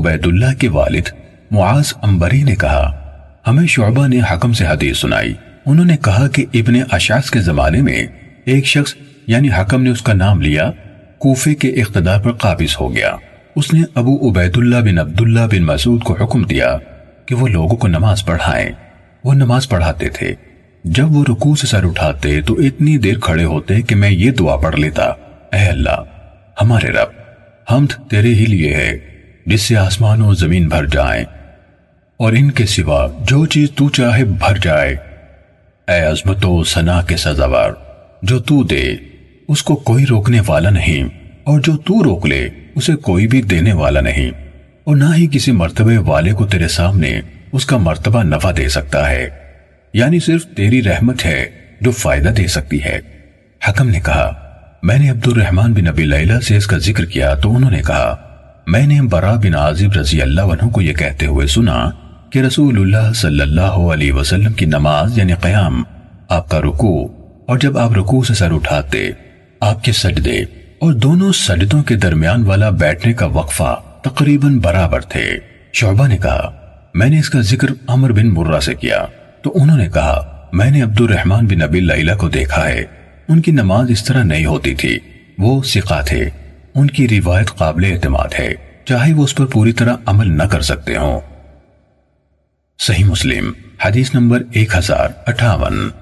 عبید کے والد معاذ امبری نے کہا، ہمیں شعبہ نے حکم سے حدیث سنائی۔ انہوں نے کہا کہ ابن اشاس کے زمانے میں ایک شخص یعنی حکم نے اس کا نام لیا، کوفے کے اقتدار پر قابض ہو گیا۔ اس نے ابو عبید بن عبداللہ بن مسعود کو حکم دیا کہ وہ لوگوں کو نماز پڑھائیں۔ وہ نماز پڑھاتے تھے۔ جب وہ رکوع سے سر اٹھاتے تو اتنی دیر کھڑے ہوتے کہ میں یہ دعا پڑھ لیتا، اے اللہ، ہمارے رب حمد تیرے ہی لیے ہے جس سے آسمان و زمین بھر جائیں اور ان کے سوا جو چیز تو چاہے بھر جائے۔ اے عظمت و سنا کے سزاوار، جو تو دے، اس کو کوئی روکنے والا نہیں، اور جو تو روک لے، اسے کوئی بھی دینے والا نہیں۔ اور نہ ہی کسی مرتبے والے کو تیرے سامنے اس کا مرتبہ نفع دے سکتا ہے۔ یعنی صرف تیری رحمت ہے جو فائدہ دے سکتی ہے۔ حکم نے کہا، میں نے عبد الرحمن بن نبی لیلہ سے اس کا ذکر کیا تو انہوں نے کہا میں نے برا بن عازب رضی اللہ عنہ کو یہ کہتے ہوئے سنا کہ رسول اللہ صلی اللہ علیہ وسلم کی نماز یعنی قیام آپ کا رکوع اور جب آپ رکوع سے سر اٹھاتے، آپ کے سجدے اور دونوں سجدوں کے درمیان والا بیٹھنے کا وقفہ تقریباً برابر تھے۔ شعبہ نے کہا، میں نے اس کا ذکر عمر بن مرہ سے کیا تو انہوں نے کہا میں نے عبد الرحمن بن نبی لیلہ کو دیکھا ہے ان کی نماز اس طرح نہیں ہوتی